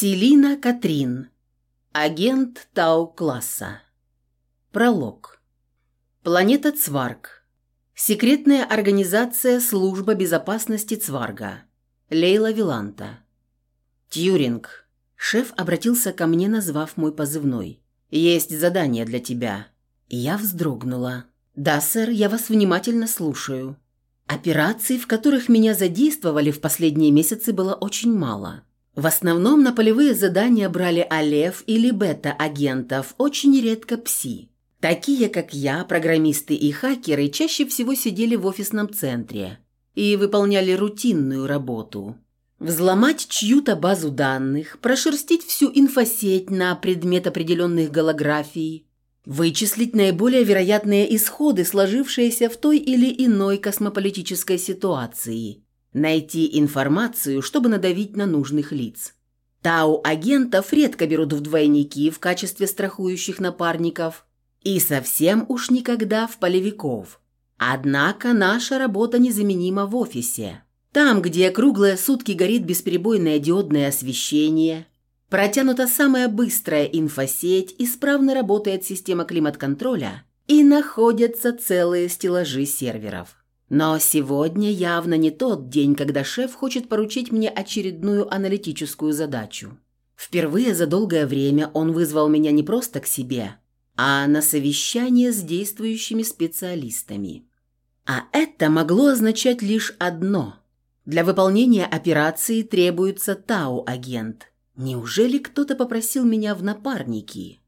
Селина Катрин. Агент Тау-класса. Пролог. Планета Цварг. Секретная организация Служба безопасности Цварга. Лейла Виланта. Тьюринг. Шеф обратился ко мне, назвав мой позывной. «Есть задание для тебя». Я вздрогнула. «Да, сэр, я вас внимательно слушаю». Операций, в которых меня задействовали в последние месяцы, было очень мало. В основном на полевые задания брали алев или бета-агентов, очень редко пси. Такие, как я, программисты и хакеры, чаще всего сидели в офисном центре и выполняли рутинную работу. Взломать чью-то базу данных, прошерстить всю инфосеть на предмет определенных голографий, вычислить наиболее вероятные исходы, сложившиеся в той или иной космополитической ситуации – Найти информацию, чтобы надавить на нужных лиц. Тау-агентов редко берут в двойники в качестве страхующих напарников и совсем уж никогда в полевиков. Однако наша работа незаменима в офисе. Там, где круглые сутки горит бесперебойное диодное освещение, протянута самая быстрая инфосеть, исправно работает система климат-контроля и находятся целые стеллажи серверов. Но сегодня явно не тот день, когда шеф хочет поручить мне очередную аналитическую задачу. Впервые за долгое время он вызвал меня не просто к себе, а на совещание с действующими специалистами. А это могло означать лишь одно. Для выполнения операции требуется Тау-агент. Неужели кто-то попросил меня в напарники?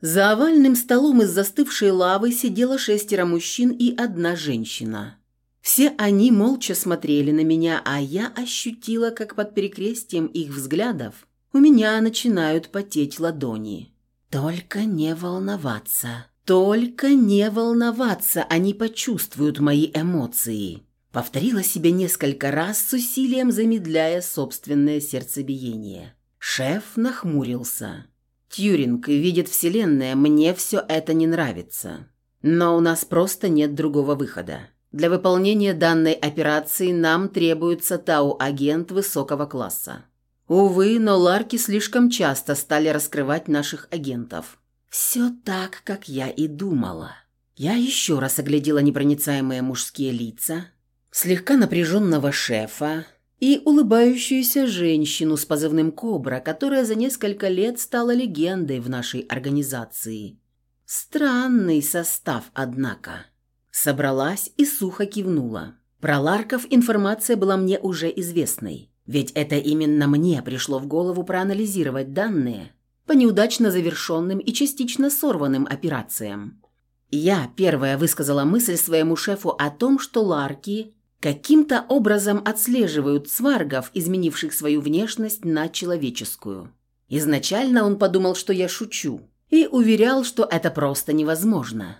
За овальным столом из застывшей лавы сидело шестеро мужчин и одна женщина – все они молча смотрели на меня, а я ощутила, как под перекрестием их взглядов у меня начинают потеть ладони. Только не волноваться. Только не волноваться, они почувствуют мои эмоции. Повторила себе несколько раз с усилием замедляя собственное сердцебиение. Шеф нахмурился. Тьюринг видит Вселенная, мне все это не нравится. Но у нас просто нет другого выхода. Для выполнения данной операции нам требуется Тау-агент высокого класса. Увы, но Ларки слишком часто стали раскрывать наших агентов. Все так, как я и думала. Я еще раз оглядела непроницаемые мужские лица, слегка напряженного шефа и улыбающуюся женщину с позывным «Кобра», которая за несколько лет стала легендой в нашей организации. Странный состав, однако. Собралась и сухо кивнула. Про Ларков информация была мне уже известной. Ведь это именно мне пришло в голову проанализировать данные по неудачно завершенным и частично сорванным операциям. Я первая высказала мысль своему шефу о том, что Ларки каким-то образом отслеживают сваргов, изменивших свою внешность на человеческую. Изначально он подумал, что я шучу, и уверял, что это просто невозможно.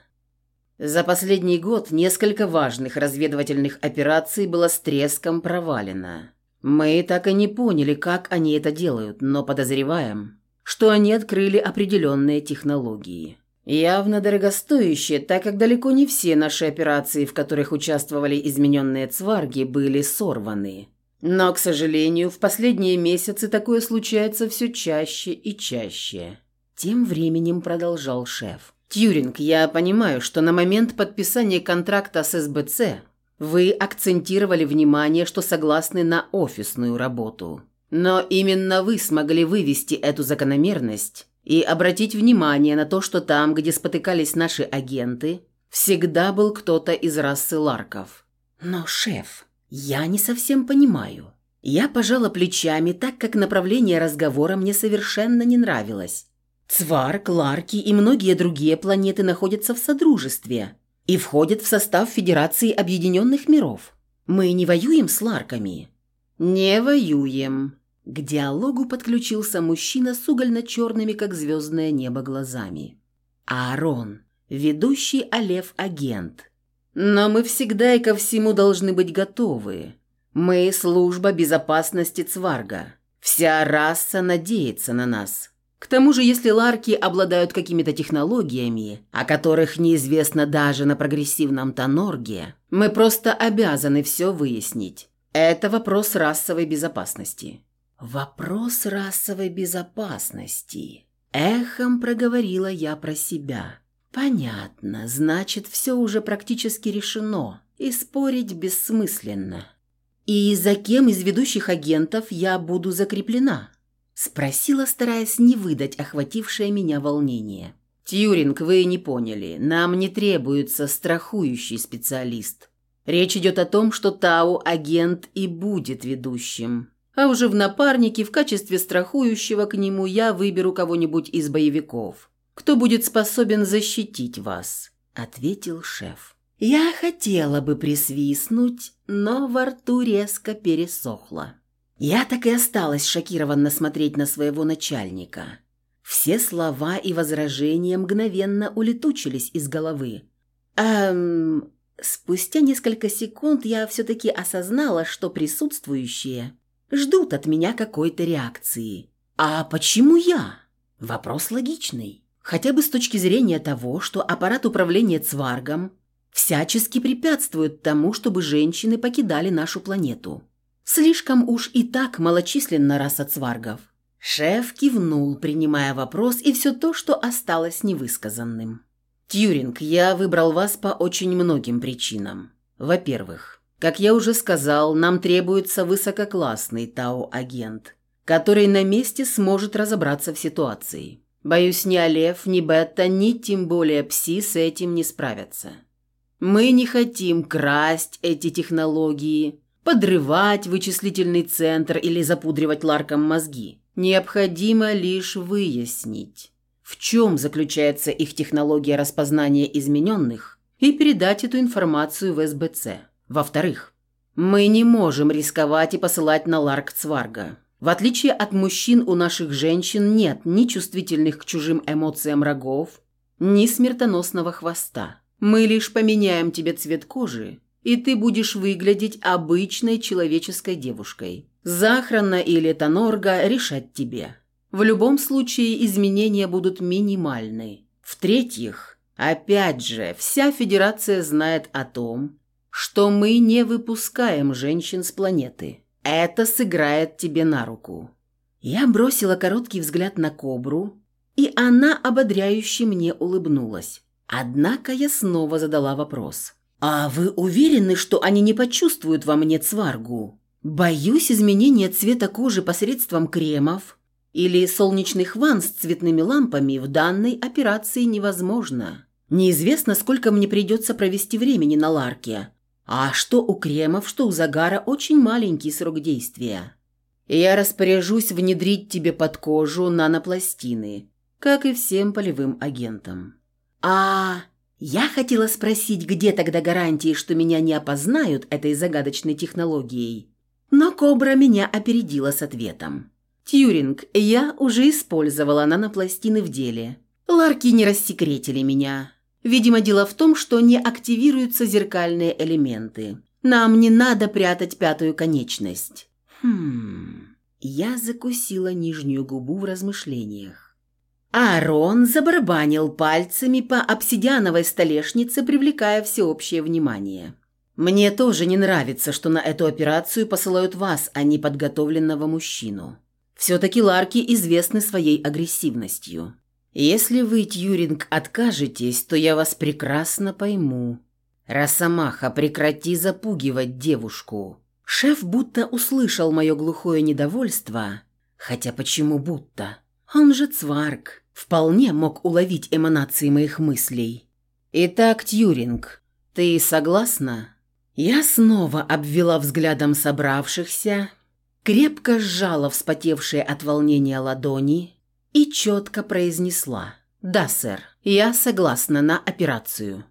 За последний год несколько важных разведывательных операций было с треском провалено. Мы так и не поняли, как они это делают, но подозреваем, что они открыли определенные технологии. Явно дорогостоящие, так как далеко не все наши операции, в которых участвовали измененные цварги, были сорваны. Но, к сожалению, в последние месяцы такое случается все чаще и чаще. Тем временем продолжал шеф. Тьюринг, я понимаю, что на момент подписания контракта с СБЦ вы акцентировали внимание, что согласны на офисную работу. Но именно вы смогли вывести эту закономерность и обратить внимание на то, что там, где спотыкались наши агенты, всегда был кто-то из расы Ларков. Но, шеф, я не совсем понимаю. Я пожала плечами, так как направление разговора мне совершенно не нравилось. Цварк, Ларки и многие другие планеты находятся в Содружестве и входят в состав Федерации Объединенных Миров. Мы не воюем с Ларками». «Не воюем». К диалогу подключился мужчина с угольно-черными, как звездное небо, глазами. Аарон, ведущий Алев-агент. «Но мы всегда и ко всему должны быть готовы. Мы – служба безопасности Цварга. Вся раса надеется на нас». К тому же, если ларки обладают какими-то технологиями, о которых неизвестно даже на прогрессивном Тонорге, мы просто обязаны все выяснить. Это вопрос расовой безопасности. Вопрос расовой безопасности. Эхом проговорила я про себя. Понятно, значит, все уже практически решено, и спорить бессмысленно. «И за кем из ведущих агентов я буду закреплена?» Спросила, стараясь не выдать охватившее меня волнение. «Тьюринг, вы не поняли. Нам не требуется страхующий специалист. Речь идет о том, что Тау агент и будет ведущим. А уже в напарнике в качестве страхующего к нему я выберу кого-нибудь из боевиков. Кто будет способен защитить вас?» – ответил шеф. Я хотела бы присвистнуть, но во рту резко пересохло. Я так и осталась шокированно смотреть на своего начальника. Все слова и возражения мгновенно улетучились из головы. Эм... Спустя несколько секунд я все-таки осознала, что присутствующие ждут от меня какой-то реакции. А почему я? Вопрос логичный. Хотя бы с точки зрения того, что аппарат управления Цваргом всячески препятствует тому, чтобы женщины покидали нашу планету. Слишком уж и так малочисленно раса Цваргов. Шеф кивнул, принимая вопрос и все то, что осталось невысказанным. «Тьюринг, я выбрал вас по очень многим причинам. Во-первых, как я уже сказал, нам требуется высококлассный Тау-агент, который на месте сможет разобраться в ситуации. Боюсь, ни Алеф, ни Бетта, ни тем более Пси с этим не справятся. Мы не хотим красть эти технологии, подрывать вычислительный центр или запудривать ларком мозги. Необходимо лишь выяснить, в чем заключается их технология распознания измененных и передать эту информацию в СБЦ. Во-вторых, мы не можем рисковать и посылать на Ларк Цварга. В отличие от мужчин, у наших женщин нет ни чувствительных к чужим эмоциям рогов, ни смертоносного хвоста. Мы лишь поменяем тебе цвет кожи, и ты будешь выглядеть обычной человеческой девушкой. Захрана или Тонорга решать тебе. В любом случае изменения будут минимальны. В-третьих, опять же, вся Федерация знает о том, что мы не выпускаем женщин с планеты. Это сыграет тебе на руку. Я бросила короткий взгляд на Кобру, и она ободряюще мне улыбнулась. Однако я снова задала вопрос. «А вы уверены, что они не почувствуют во мне цваргу? Боюсь, изменения цвета кожи посредством кремов или солнечных ванн с цветными лампами в данной операции невозможно. Неизвестно, сколько мне придется провести времени на Ларке. А что у кремов, что у загара очень маленький срок действия. Я распоряжусь внедрить тебе под кожу нанопластины, как и всем полевым агентам. А я хотела спросить, где тогда гарантии, что меня не опознают этой загадочной технологией. Но Кобра меня опередила с ответом. «Тьюринг, я уже использовала нанопластины в деле. Ларки не рассекретили меня. Видимо, дело в том, что не активируются зеркальные элементы. Нам не надо прятать пятую конечность». «Хм...» Я закусила нижнюю губу в размышлениях. Аарон забарабанил пальцами по обсидиановой столешнице, привлекая всеобщее внимание. «Мне тоже не нравится, что на эту операцию посылают вас, а не подготовленного мужчину. Все-таки ларки известны своей агрессивностью. Если вы, Тьюринг, откажетесь, то я вас прекрасно пойму. Росомаха, прекрати запугивать девушку». Шеф будто услышал мое глухое недовольство, хотя почему будто? Он же цварк, вполне мог уловить эманации моих мыслей. «Итак, Тьюринг, ты согласна?» Я снова обвела взглядом собравшихся, крепко сжала вспотевшие от волнения ладони и четко произнесла «Да, сэр, я согласна на операцию».